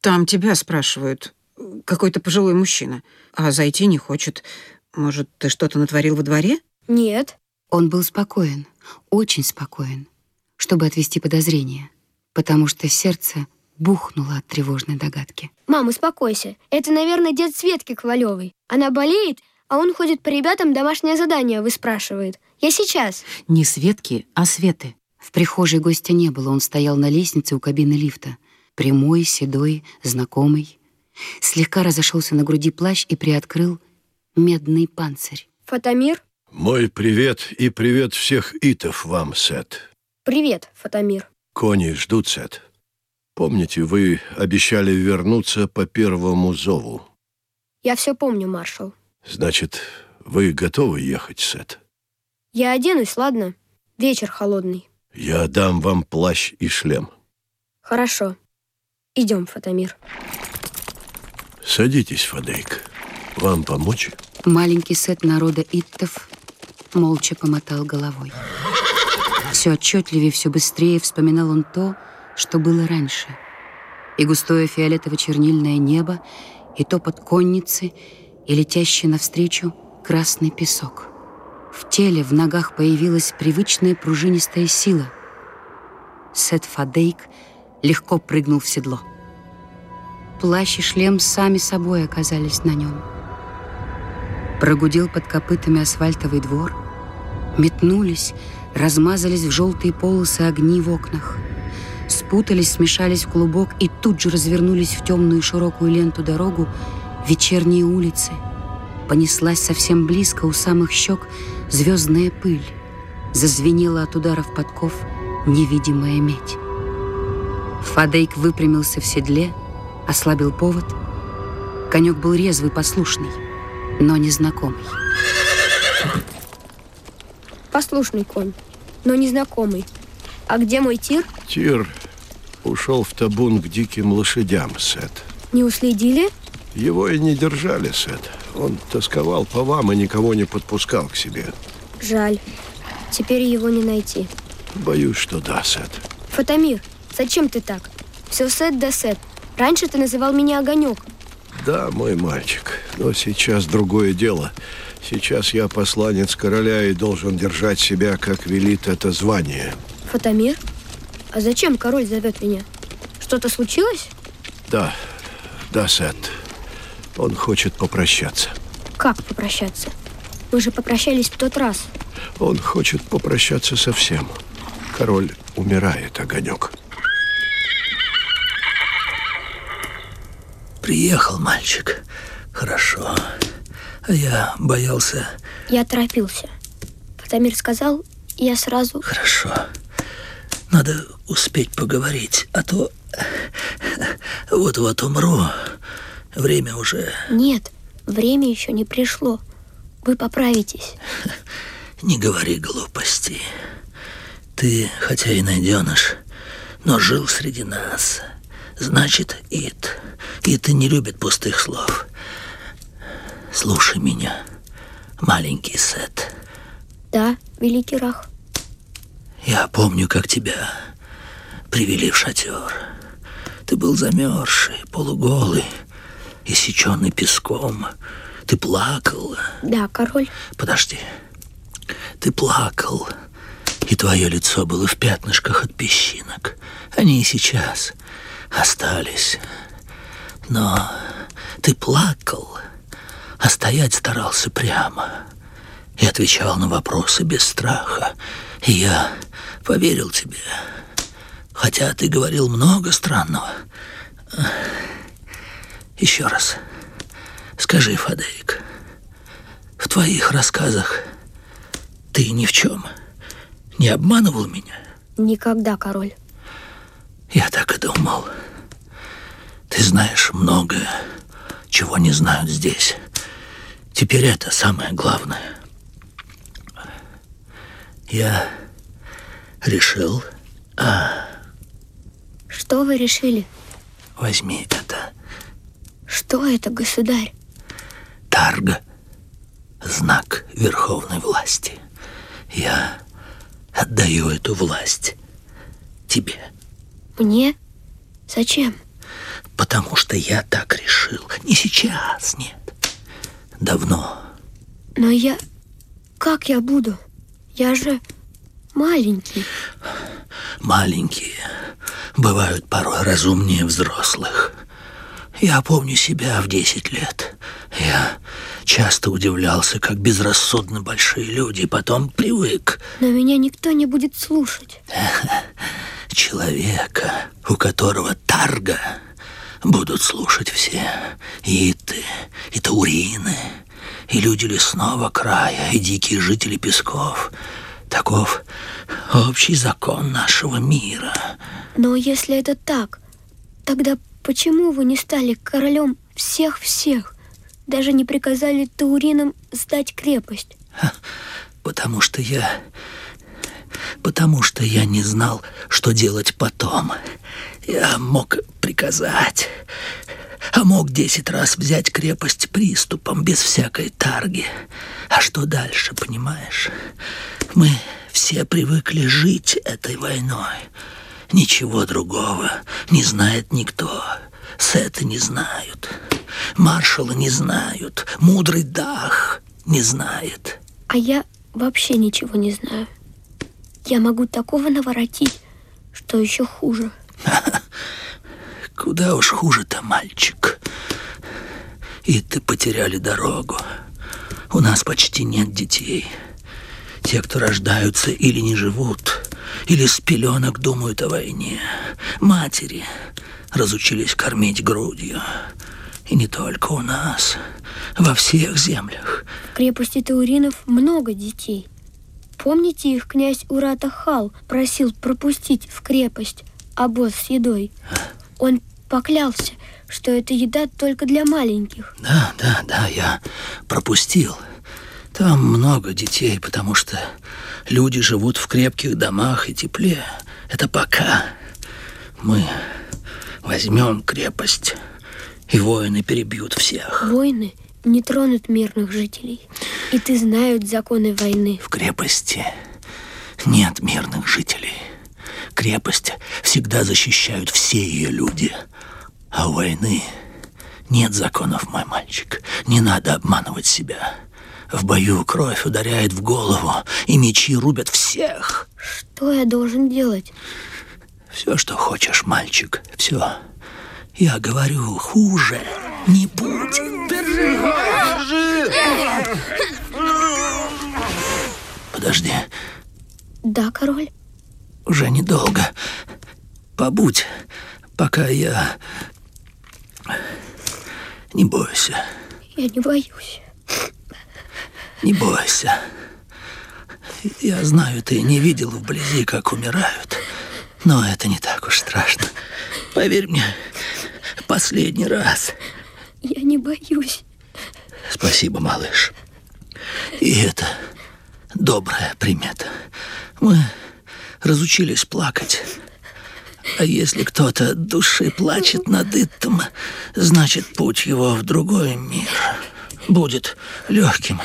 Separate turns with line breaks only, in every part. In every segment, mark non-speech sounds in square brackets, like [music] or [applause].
Там тебя спрашивают. Какой-то пожилой мужчина. А зайти не хочет. Может, ты что-то натворил во дворе?
Нет.
Он был спокоен, очень спокоен, чтобы отвести подозрения, потому что сердце бухнуло от тревожной догадки.
Мам, успокойся. Это, наверное, дед Светки Ковалевой. Она болеет, а он ходит по ребятам домашнее задание выспрашивает. Я сейчас.
Не Светки, а Светы.
В прихожей гостя не было, он стоял на лестнице у кабины лифта. Прямой, седой, знакомый. Слегка разошелся на груди плащ и приоткрыл медный панцирь.
Фотомир?
Мой привет и привет всех итов вам, Сет.
Привет, Фотомир.
Кони ждут, Сет. Помните, вы обещали вернуться по первому зову.
Я все помню, маршал.
Значит, вы готовы ехать, Сет?
Я оденусь, ладно? Вечер холодный.
Я дам вам плащ и шлем.
Хорошо. Идем, Фотомир.
Садитесь, Фадейк. Вам помочь?
Маленький сет народа Иттов молча помотал головой. Все отчетливее, все быстрее вспоминал он то, что было раньше. И густое фиолетово-чернильное небо, и топот конницы, и летящий навстречу красный песок. В теле, в ногах появилась привычная пружинистая сила. Сет Фадейк легко прыгнул в седло. Плащ и шлем сами собой оказались на нем. Прогудел под копытами асфальтовый двор. Метнулись, размазались в желтые полосы огни в окнах. Спутались, смешались в клубок и тут же развернулись в темную широкую ленту дорогу вечерние улицы. Понеслась совсем близко у самых щек звездная пыль. Зазвенела от ударов подков невидимая медь. Фадейк выпрямился в седле, ослабил повод. Конек был резвый, послушный, но незнакомый.
Послушный конь, но незнакомый. А где мой тир?
Тир ушел в табун к диким лошадям, Сет.
Не уследили?
Его и не держали, Сет. Он тосковал по вам и никого не подпускал к себе.
Жаль. Теперь его не найти.
Боюсь, что да, Сет.
Фотомир, зачем ты так? Все сет да сет. Раньше ты называл меня Огонек.
Да, мой мальчик, но сейчас другое дело. Сейчас я посланец короля и должен держать себя, как велит это звание.
Фотомир? А зачем король зовет меня? Что-то случилось?
Да, да, Сет. Он хочет попрощаться.
Как попрощаться? Мы же попрощались в тот раз.
Он хочет попрощаться со всем. Король умирает, Огонек.
Приехал мальчик. Хорошо. А я боялся...
Я торопился. Фотомир сказал, и я сразу...
Хорошо. Надо успеть поговорить, а то вот-вот умру. Время уже...
Нет, время еще не пришло. Вы поправитесь.
Не говори глупостей. Ты, хотя и найденыш, но жил среди нас. Значит, Ит. Ит не любит пустых слов. Слушай меня, маленький Сет.
Да, великий Рах.
Я помню, как тебя привели в шатер. Ты был замерзший, полуголый, иссеченный песком. Ты плакал.
Да, король.
Подожди. Ты плакал, и твое лицо было в пятнышках от песчинок. Они и сейчас остались. Но ты плакал, а стоять старался прямо и отвечал на вопросы без страха. И я поверил тебе, хотя ты говорил много странного. Еще раз, скажи, Фадейк, в твоих рассказах ты ни в чем не обманывал меня?
Никогда, король.
Я так и думал. Ты знаешь многое, чего не знают здесь. Теперь это самое главное. Я решил... А...
Что вы решили?
Возьми это.
Что это, государь?
Тарга. Знак верховной власти. Я отдаю эту власть тебе.
Мне? Зачем?
потому что я так решил. Не сейчас, нет. Давно.
Но я... Как я буду? Я же маленький.
Маленькие бывают порой разумнее взрослых. Я помню себя в 10 лет. Я часто удивлялся, как безрассудно большие люди, потом привык.
Но меня никто не будет слушать. [laughs]
Человека, у которого тарга, будут слушать все. И ты, и таурины, и люди лесного края, и дикие жители песков. Таков общий закон нашего мира.
Но если это так, тогда почему вы не стали королем всех-всех? Даже не приказали тауринам сдать крепость?
Потому что я... Потому что я не знал, что делать потом. Я мог приказать, а мог десять раз взять крепость приступом, без всякой тарги. А что дальше, понимаешь? Мы все привыкли жить этой войной. Ничего другого не знает никто. Сеты не знают. Маршала не знают. Мудрый Дах не знает.
А я вообще ничего не знаю. Я могу такого наворотить, что еще хуже. [laughs]
Куда уж хуже-то, мальчик. И ты потеряли дорогу. У нас почти нет детей. Те, кто рождаются или не живут, или с пеленок думают о войне. Матери разучились кормить грудью. И не только у нас, во всех землях.
В крепости Тауринов много детей. Помните, их князь Уратахал просил пропустить в крепость обоз с едой? Он поклялся, что это еда только для маленьких.
Да, да, да, я пропустил. Там много детей, потому что люди живут в крепких домах и тепле. Это пока мы возьмем крепость, и воины перебьют всех.
Воины не тронут мирных жителей. И ты знают законы войны.
В крепости нет мирных жителей. Крепость всегда защищают все ее люди. А у войны нет законов, мой мальчик. Не надо обманывать себя. В бою кровь ударяет в голову, и мечи рубят всех.
Что я должен делать?
Все, что хочешь, мальчик, все. Я говорю, хуже не будет. Держи! Подожди.
Да, король?
Уже недолго. Побудь, пока я... Не бойся.
Я не боюсь.
Не бойся. Я знаю, ты не видел вблизи, как умирают. Но это не так уж страшно. Поверь мне, последний раз.
Я не боюсь.
Спасибо, малыш. И это добрая примета. Мы разучились плакать. А если кто-то от души плачет над этим, значит, путь его в другой мир будет легким.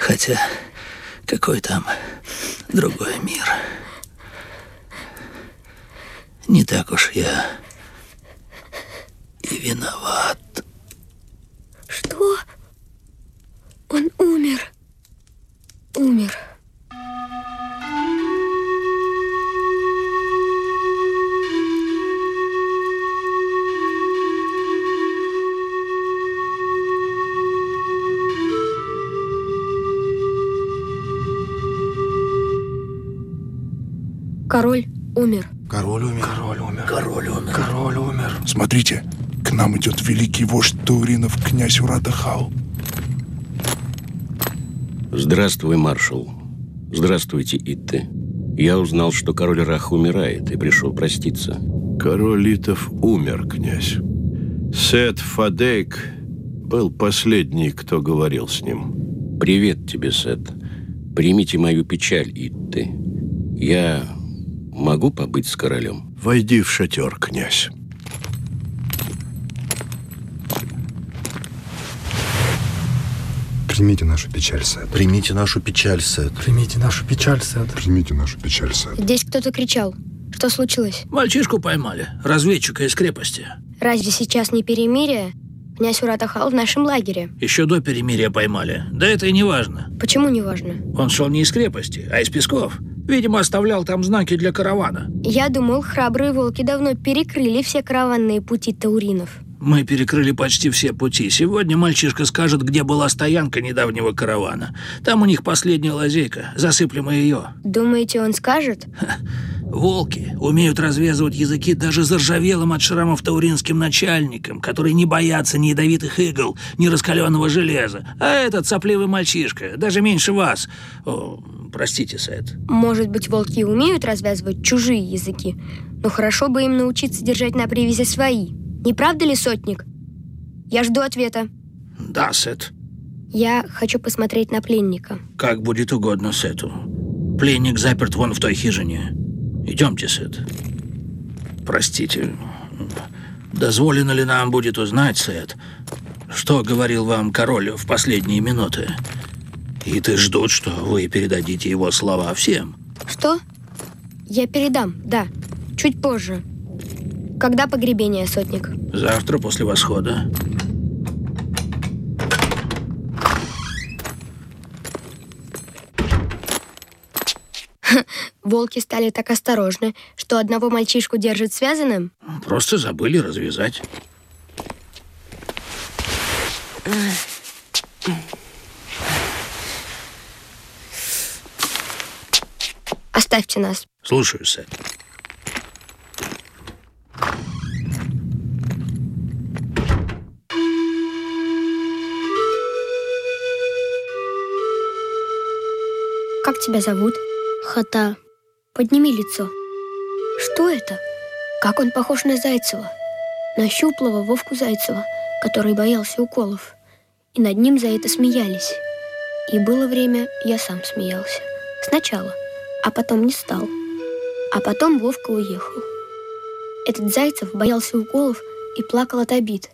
Хотя какой там другой мир? Не так уж я виноват.
Что? Он умер. Умер. Король умер.
Король умер.
Король умер. Король умер.
Король умер. Смотрите, нам идет великий вождь Тауринов, князь Урадахау.
Здравствуй, маршал. Здравствуйте, Итте. Я узнал, что король Рах умирает и пришел проститься.
Король Литов умер, князь. Сет Фадейк был последний, кто говорил с ним.
Привет тебе, Сет. Примите мою печаль, Итте. Я могу побыть с королем?
Войди в шатер, князь.
Примите нашу печаль, Сет.
Примите нашу печаль, Сет.
Примите нашу печаль, Сет.
Примите нашу печаль, Сет.
Здесь кто-то кричал. Что случилось?
Мальчишку поймали, разведчика из крепости.
Разве сейчас не перемирие? Князь Уратахал в нашем лагере.
Еще до перемирия поймали. Да это и не важно.
Почему не важно?
Он шел не из крепости, а из Песков. Видимо, оставлял там знаки для каравана.
Я думал, храбрые волки давно перекрыли все караванные пути тауринов.
Мы перекрыли почти все пути. Сегодня мальчишка скажет, где была стоянка недавнего каравана. Там у них последняя лазейка. Засыплем и ее.
Думаете, он скажет?
Волки умеют развязывать языки даже заржавелым от шрамов тауринским начальникам, которые не боятся ни ядовитых игл, ни раскаленного железа. А этот сопливый мальчишка, даже меньше вас. О, простите, Сет.
Может быть, волки умеют развязывать чужие языки, но хорошо бы им научиться держать на привязи свои. Не правда ли, сотник? Я жду ответа.
Да, Сет.
Я хочу посмотреть на пленника.
Как будет угодно Сету. Пленник заперт вон в той хижине. Идемте, Сет. Простите. Дозволено ли нам будет узнать, Сет, что говорил вам король в последние минуты? И ты ждут, что вы передадите его слова всем.
Что? Я передам, да. Чуть позже. Когда погребение, сотник?
Завтра после восхода. [laughs]
Волки стали так осторожны, что одного мальчишку держат связанным?
Просто забыли развязать.
Оставьте нас.
Слушаю, Сет.
Тебя зовут?
Хата.
Подними лицо. Что это? Как он похож на Зайцева? На щуплого Вовку Зайцева, который боялся уколов. И над ним за это смеялись. И было время, я сам смеялся. Сначала, а потом не стал. А потом Вовка уехал. Этот Зайцев боялся уколов и плакал от обид,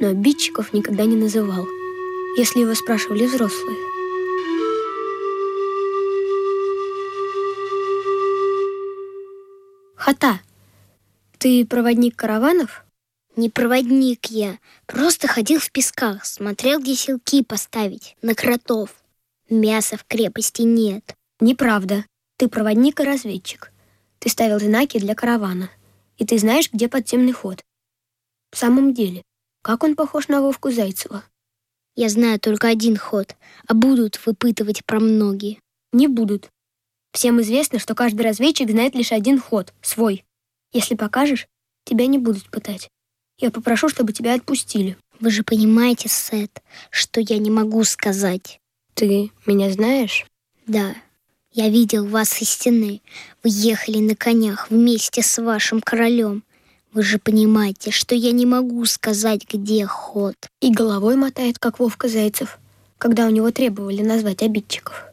но обидчиков никогда не называл, если его спрашивали взрослые. Хата, ты проводник караванов?
Не проводник я, просто ходил в песках, смотрел, где селки поставить, на кротов. Мяса в крепости нет.
Неправда. Ты проводник и разведчик. Ты ставил знаки для каравана. И ты знаешь, где подземный ход. В самом деле, как он похож на Вовку Зайцева?
Я знаю только один ход, а будут выпытывать про многие.
Не будут. Всем известно, что каждый разведчик знает лишь один ход, свой. Если покажешь, тебя не будут пытать. Я попрошу, чтобы тебя отпустили.
Вы же понимаете, Сет, что я не могу сказать.
Ты меня знаешь?
Да, я видел вас из стены. Вы ехали на конях вместе с вашим королем. Вы же понимаете, что я не могу сказать, где ход.
И головой мотает, как Вовка Зайцев, когда у него требовали назвать обидчиков.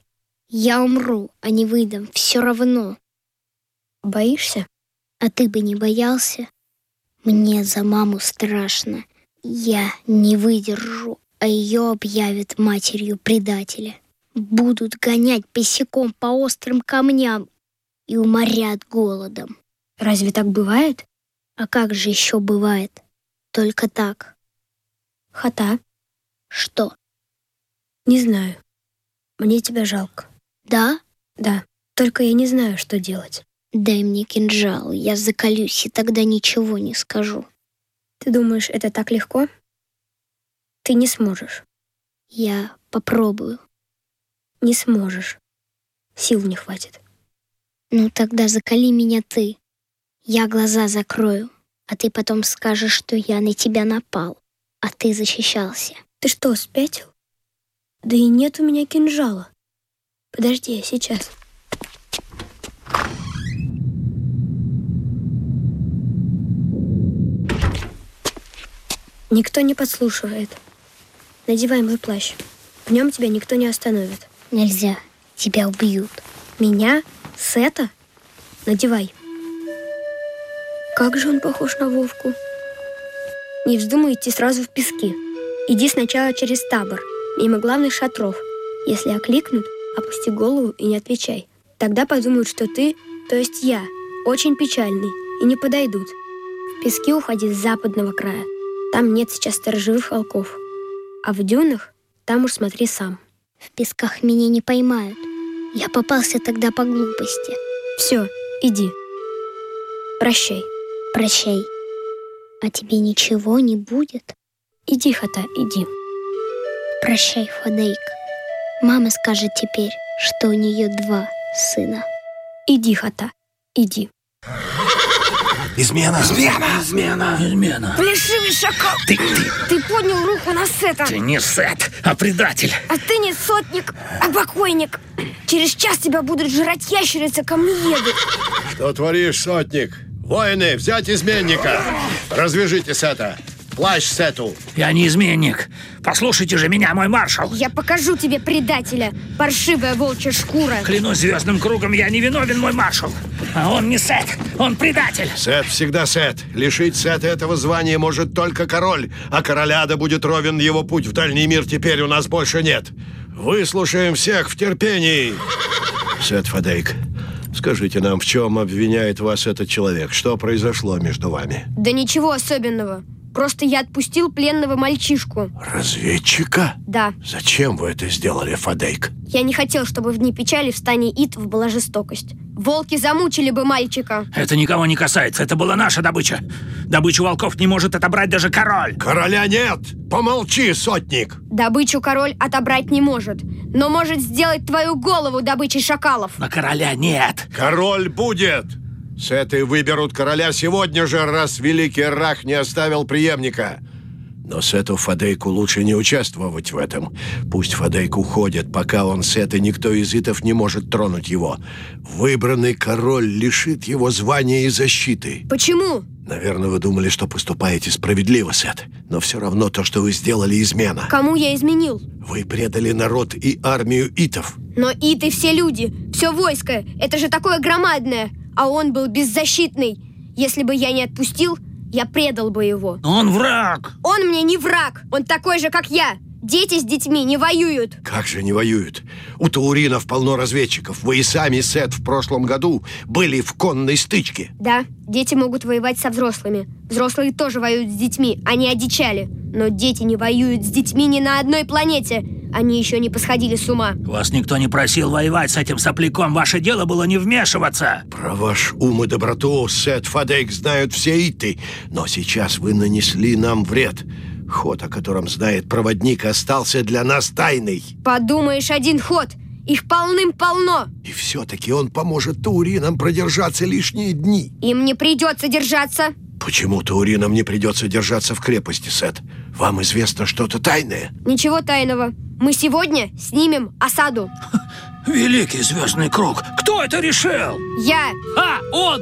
Я умру, а не выдам, все равно.
Боишься?
А ты бы не боялся? Мне за маму страшно. Я не выдержу, а ее объявят матерью предателя. Будут гонять босиком по острым камням и уморят голодом.
Разве так бывает?
А как же еще бывает? Только так.
Хата,
Что?
не знаю. Мне тебя жалко.
Да?
Да, только я не знаю, что делать.
Дай мне кинжал, я заколюсь, и тогда ничего не скажу.
Ты думаешь, это так легко? Ты не сможешь.
Я попробую.
Не сможешь. Сил не хватит.
Ну тогда закали меня ты. Я глаза закрою, а ты потом скажешь, что я на тебя напал, а ты защищался.
Ты что, спятил? Да и нет у меня кинжала. Подожди, я сейчас. Никто не подслушивает. Надевай мой плащ. В нем тебя никто не остановит.
Нельзя, тебя убьют.
Меня? Сета? Надевай. Как же он похож на Вовку. Не вздумай идти сразу в пески. Иди сначала через табор, мимо главных шатров. Если окликнут, опусти голову и не отвечай. Тогда подумают, что ты, то есть я, очень печальный и не подойдут. В пески уходи с западного края. Там нет сейчас сторожевых волков. А в дюнах там уж смотри сам.
В песках меня не поймают. Я попался тогда по глупости.
Все, иди. Прощай.
Прощай. А тебе ничего не будет?
Иди, Хата, иди.
Прощай, Фадейк. Мама скажет теперь, что у нее два сына.
Иди, Хата, иди.
Измена!
Измена! Измена! Измена!
Плешивый шакал!
Ты, ты,
Ты поднял руку на Сета,
ты не Сет, а предатель!
а ты не сотник, а покойник. Через час тебя будут жрать ящерицы камнееды.
Что творишь, сотник? Воины, взять изменника! Развяжите Сета! Плащ Сету!
Я не изменник. Послушайте же меня, мой маршал.
Я покажу тебе предателя, паршивая волчья шкура.
Клянусь звездным кругом, я не виновен, мой маршал. А он не Сет, он предатель.
Сет всегда Сет. Лишить Сета этого звания может только король, а короля да будет ровен его путь в дальний мир теперь у нас больше нет. Выслушаем всех в терпении. Сет Фадейк, скажите нам, в чем обвиняет вас этот человек? Что произошло между вами?
Да ничего особенного. Просто я отпустил пленного мальчишку.
Разведчика?
Да,
Зачем вы это сделали, Фадейк?
я не хотел, чтобы в дни печали в стане Итв была жестокость. Волки замучили бы мальчика.
Это никого не касается, это была наша добыча. Добычу волков не может отобрать даже король.
Короля нет! Помолчи, сотник!
Добычу король отобрать не может, но может сделать твою голову добычей шакалов.
Но короля нет.
Король будет! Сеты выберут короля сегодня же, раз великий Рах не оставил преемника. Но Сету Фадейку лучше не участвовать в этом. Пусть Фадейк уходит, пока он Сет, и никто из итов не может тронуть его. Выбранный король лишит его звания и защиты.
Почему?
Наверное, вы думали, что поступаете справедливо, Сет. Но все равно то, что вы сделали, измена.
Кому я изменил?
Вы предали народ и армию итов.
Но Иты все люди, все войско, это же такое громадное, а он был беззащитный. Если бы я не отпустил, я предал бы его.
Но он враг.
Он мне не враг, он такой же, как я. Дети с детьми не воюют.
Как же не воюют? У тауринов полно разведчиков. Вы и сами, Сет, в прошлом году были в конной стычке.
Да, дети могут воевать со взрослыми. Взрослые тоже воюют с детьми, они одичали. Но дети не воюют с детьми ни на одной планете. Они еще не посходили с ума.
Вас никто не просил воевать с этим сопляком. Ваше дело было не вмешиваться.
Про ваш ум и доброту Сет Фадейк знают все иты. Но сейчас вы нанесли нам вред. Ход, о котором знает проводник, остался для нас тайной.
Подумаешь, один ход. Их полным-полно.
И все-таки он поможет тауринам продержаться лишние дни.
Им не придется держаться.
Почему тауринам не придется держаться в крепости, Сет? Вам известно что-то тайное?
Ничего тайного. Мы сегодня снимем осаду.
Великий звездный круг. Кто это решил?
Я.
А, он!